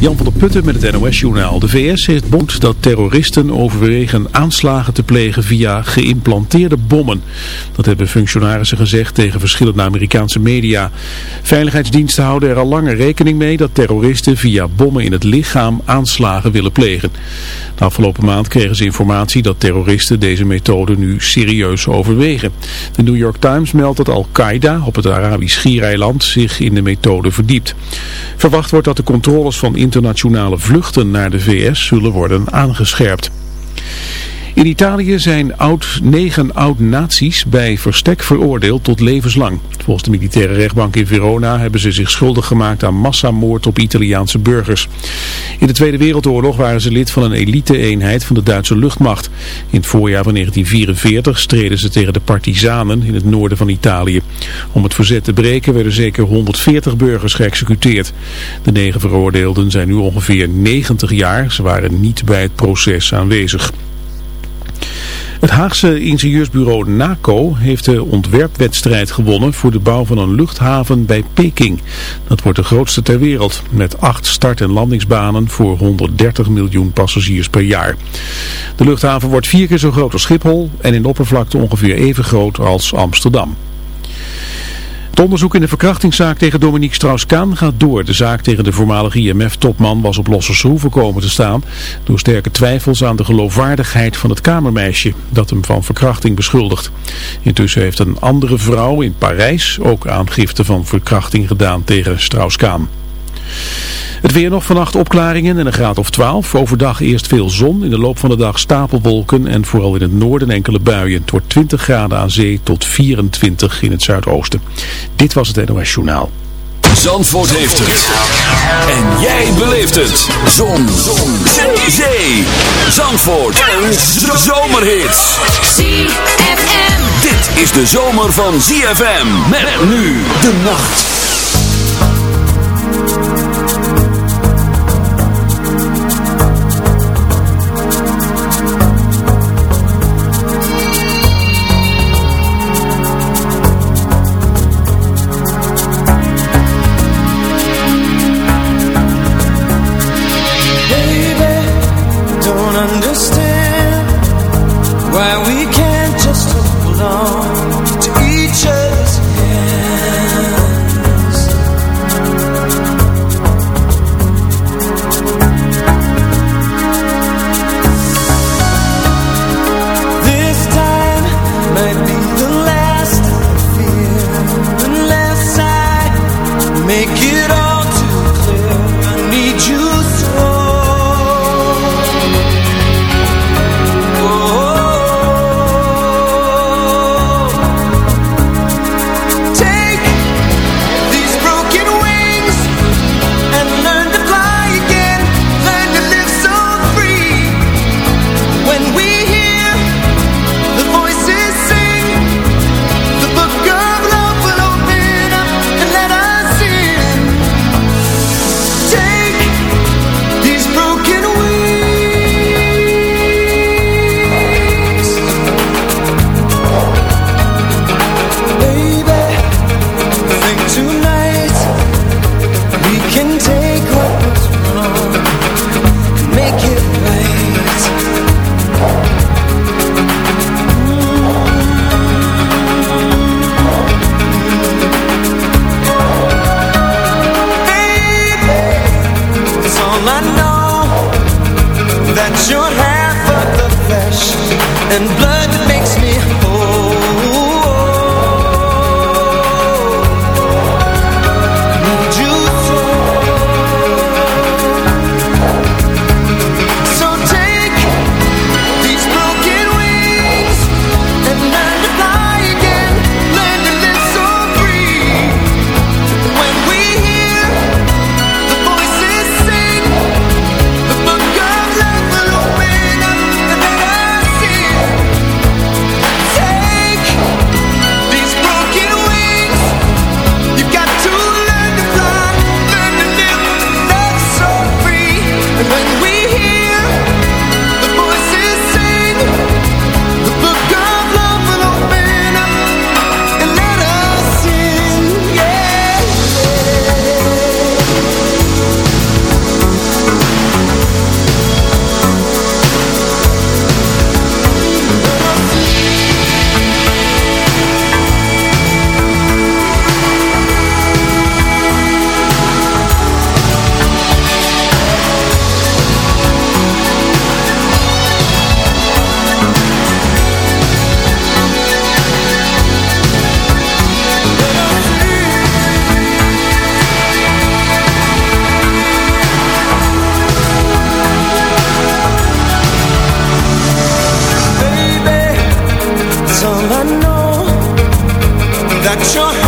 Jan van der Putten met het NOS-journaal. De VS heeft bond dat terroristen overwegen aanslagen te plegen via geïmplanteerde bommen. Dat hebben functionarissen gezegd tegen verschillende Amerikaanse media. Veiligheidsdiensten houden er al langer rekening mee dat terroristen via bommen in het lichaam aanslagen willen plegen. Afgelopen maand kregen ze informatie dat terroristen deze methode nu serieus overwegen. De New York Times meldt dat Al-Qaeda op het Arabisch Schiereiland zich in de methode verdiept. Verwacht wordt dat de controles van internationale vluchten naar de VS zullen worden aangescherpt. In Italië zijn oud, negen oud-nazi's bij verstek veroordeeld tot levenslang. Volgens de militaire rechtbank in Verona hebben ze zich schuldig gemaakt aan massamoord op Italiaanse burgers. In de Tweede Wereldoorlog waren ze lid van een elite-eenheid van de Duitse luchtmacht. In het voorjaar van 1944 streden ze tegen de partizanen in het noorden van Italië. Om het verzet te breken werden zeker 140 burgers geëxecuteerd. De negen veroordeelden zijn nu ongeveer 90 jaar. Ze waren niet bij het proces aanwezig. Het Haagse ingenieursbureau NACO heeft de ontwerpwedstrijd gewonnen voor de bouw van een luchthaven bij Peking. Dat wordt de grootste ter wereld met acht start- en landingsbanen voor 130 miljoen passagiers per jaar. De luchthaven wordt vier keer zo groot als Schiphol en in oppervlakte ongeveer even groot als Amsterdam. Het onderzoek in de verkrachtingszaak tegen Dominique Strauss-Kaan gaat door. De zaak tegen de voormalige IMF-topman was op losse schroeven komen te staan... door sterke twijfels aan de geloofwaardigheid van het kamermeisje... dat hem van verkrachting beschuldigt. Intussen heeft een andere vrouw in Parijs ook aangifte van verkrachting gedaan tegen Strauss-Kaan. Het weer nog vannacht opklaringen en een graad of 12. Overdag eerst veel zon. In de loop van de dag stapelwolken en vooral in het noorden enkele buien. Het wordt 20 graden aan zee tot 24 in het zuidoosten. Dit was het NOS Journaal. Zandvoort heeft het. En jij beleeft het. Zon. zon. Zee. Zee. Zandvoort. Een zomerhit. ZFM. Dit is de zomer van ZFM. Met nu de nacht. can take that you're.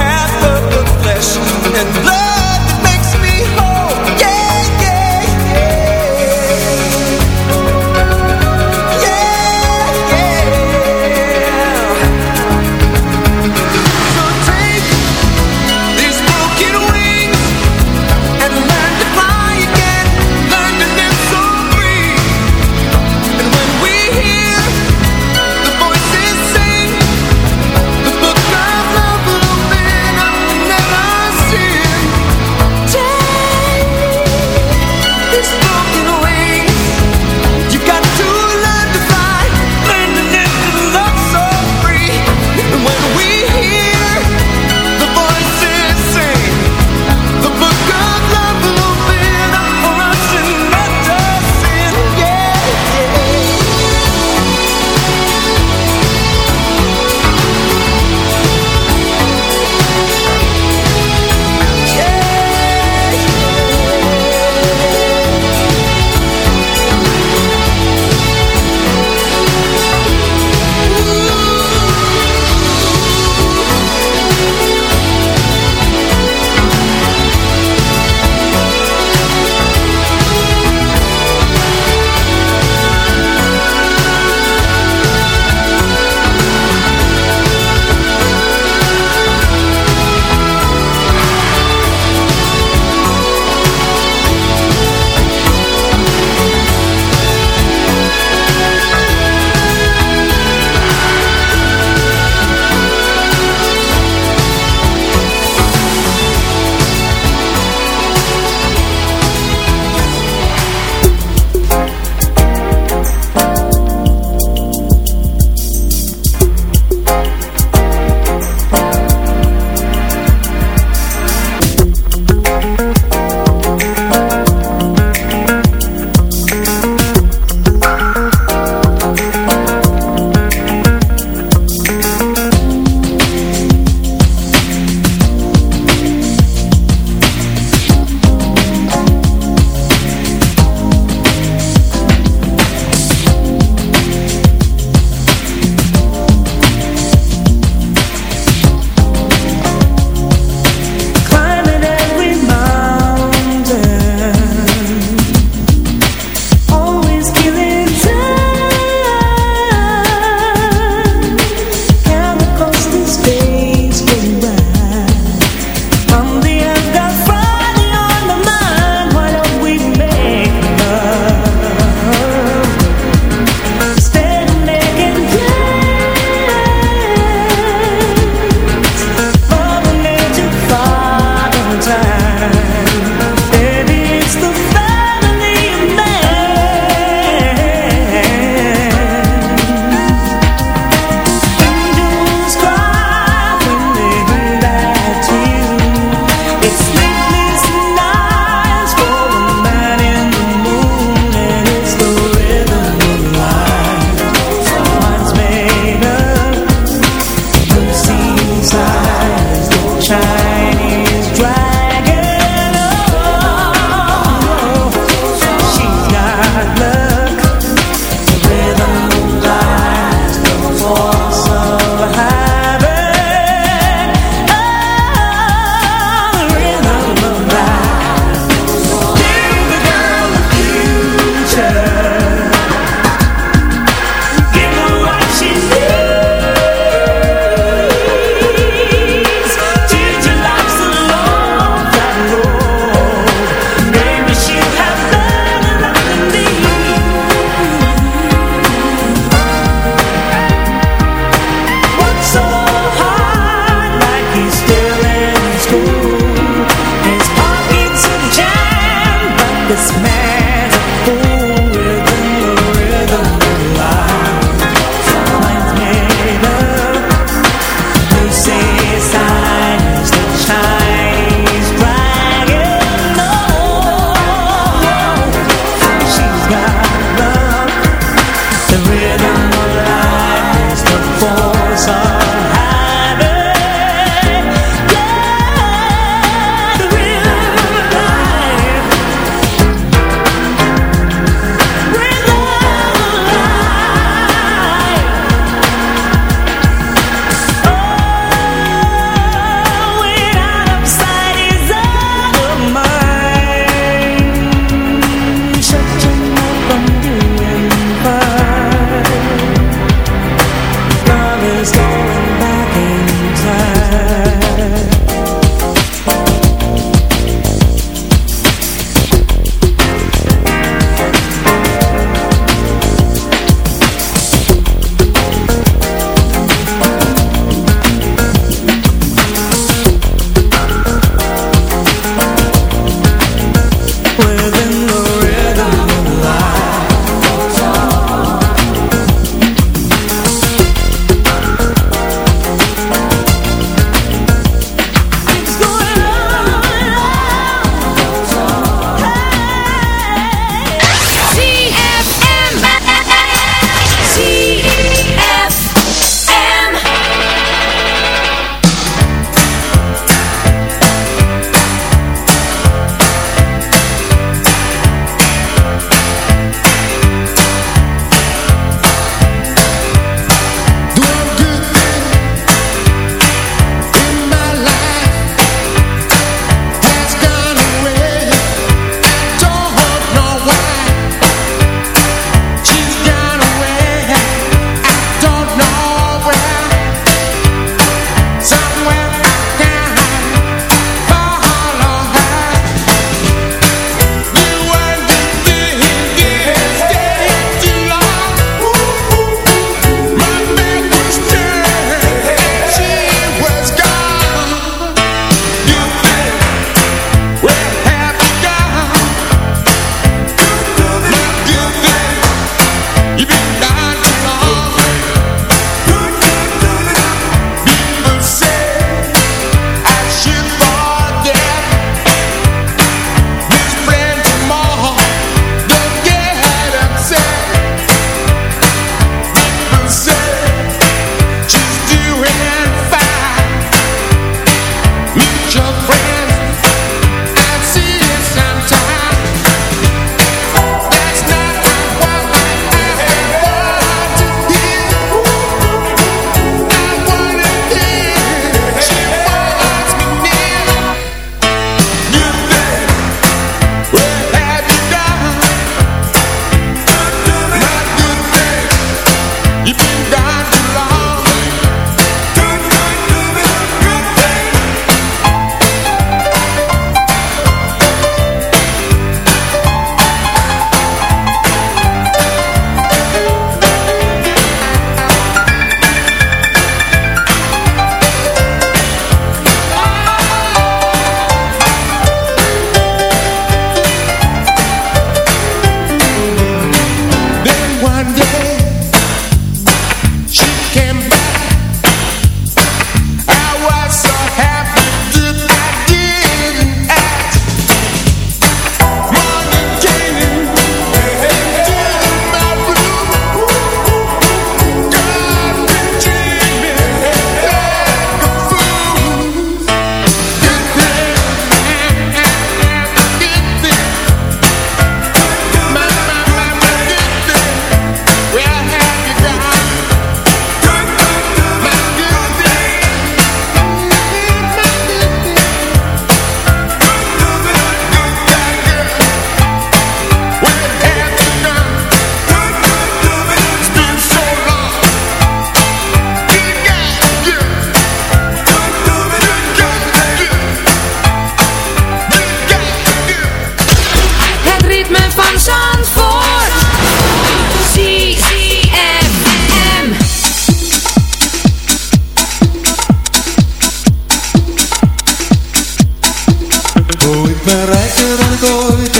Go.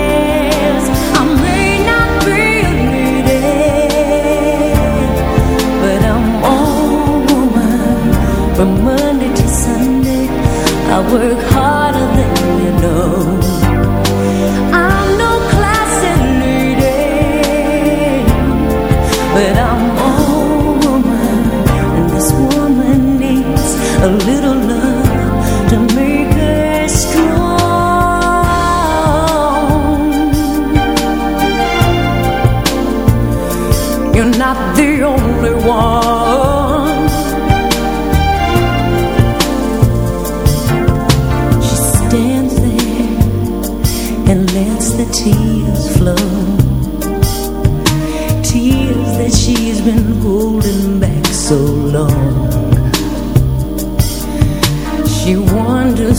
I work harder than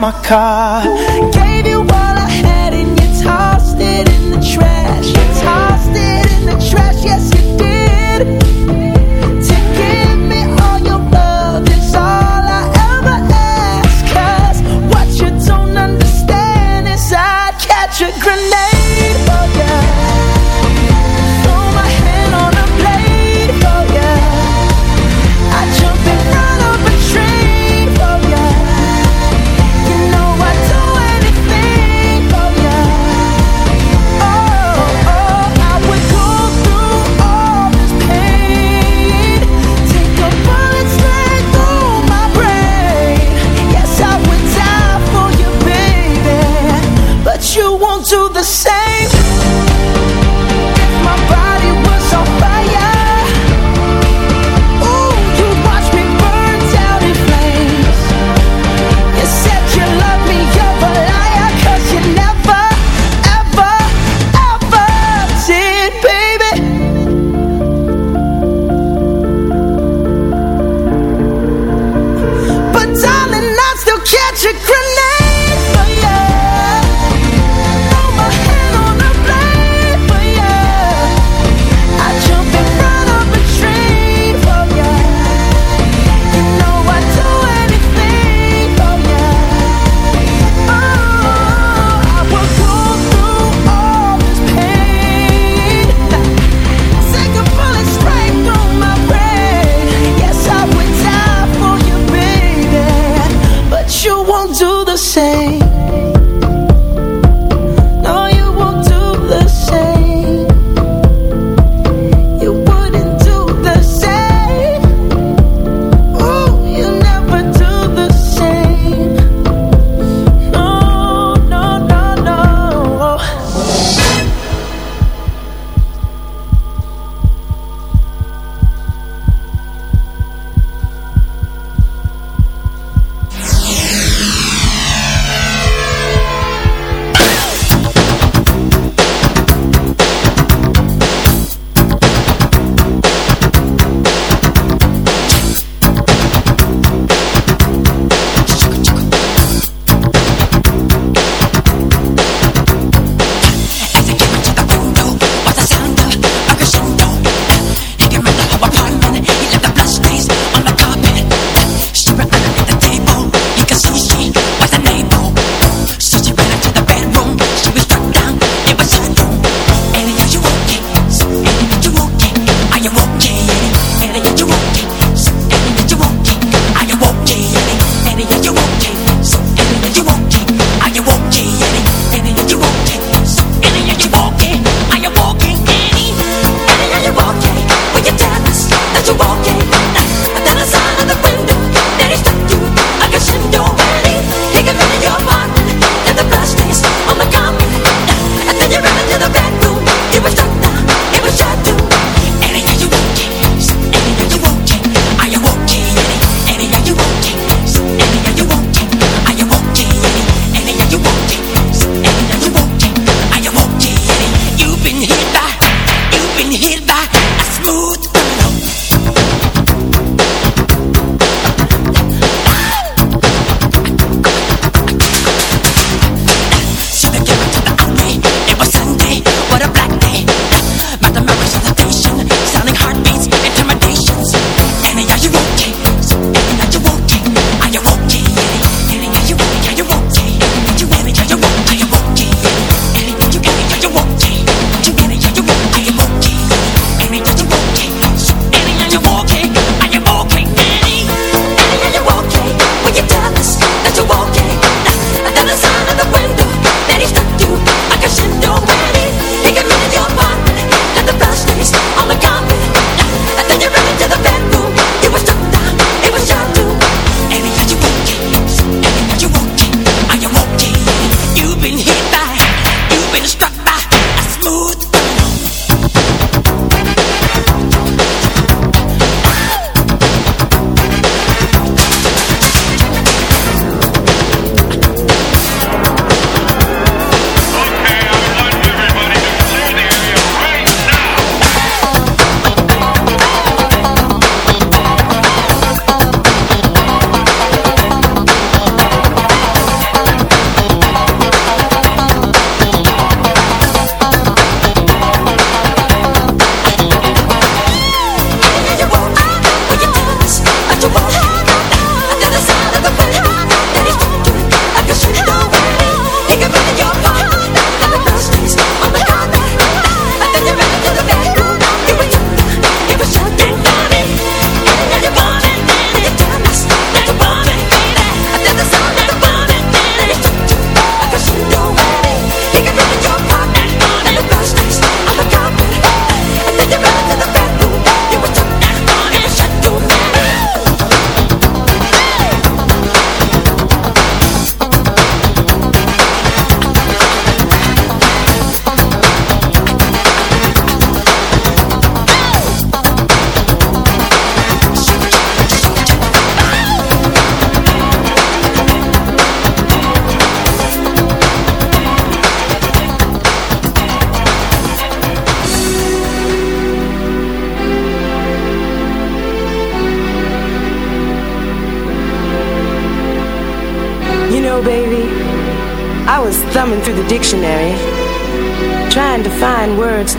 my car. say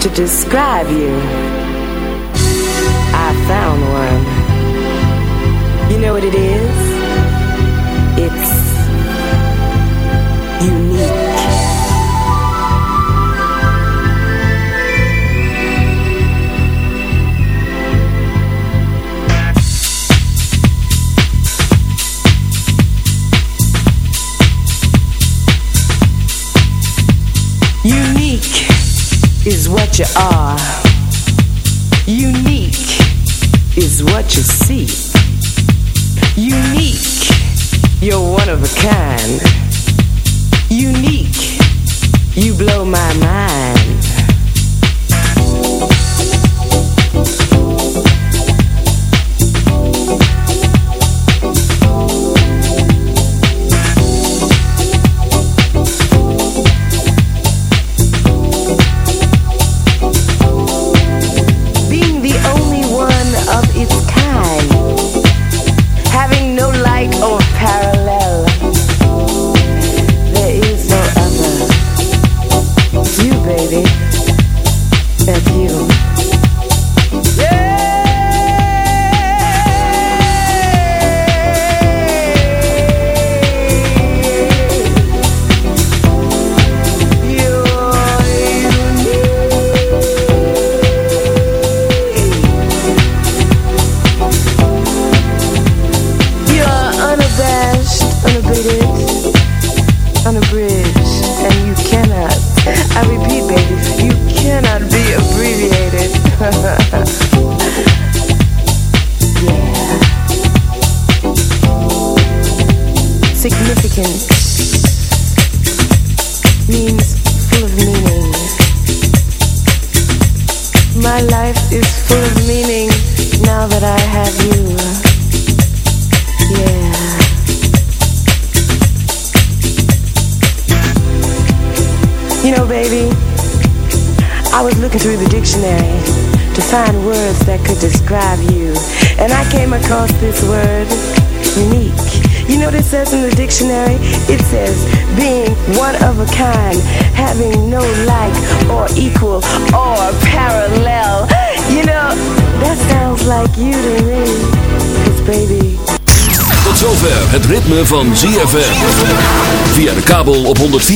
to describe you.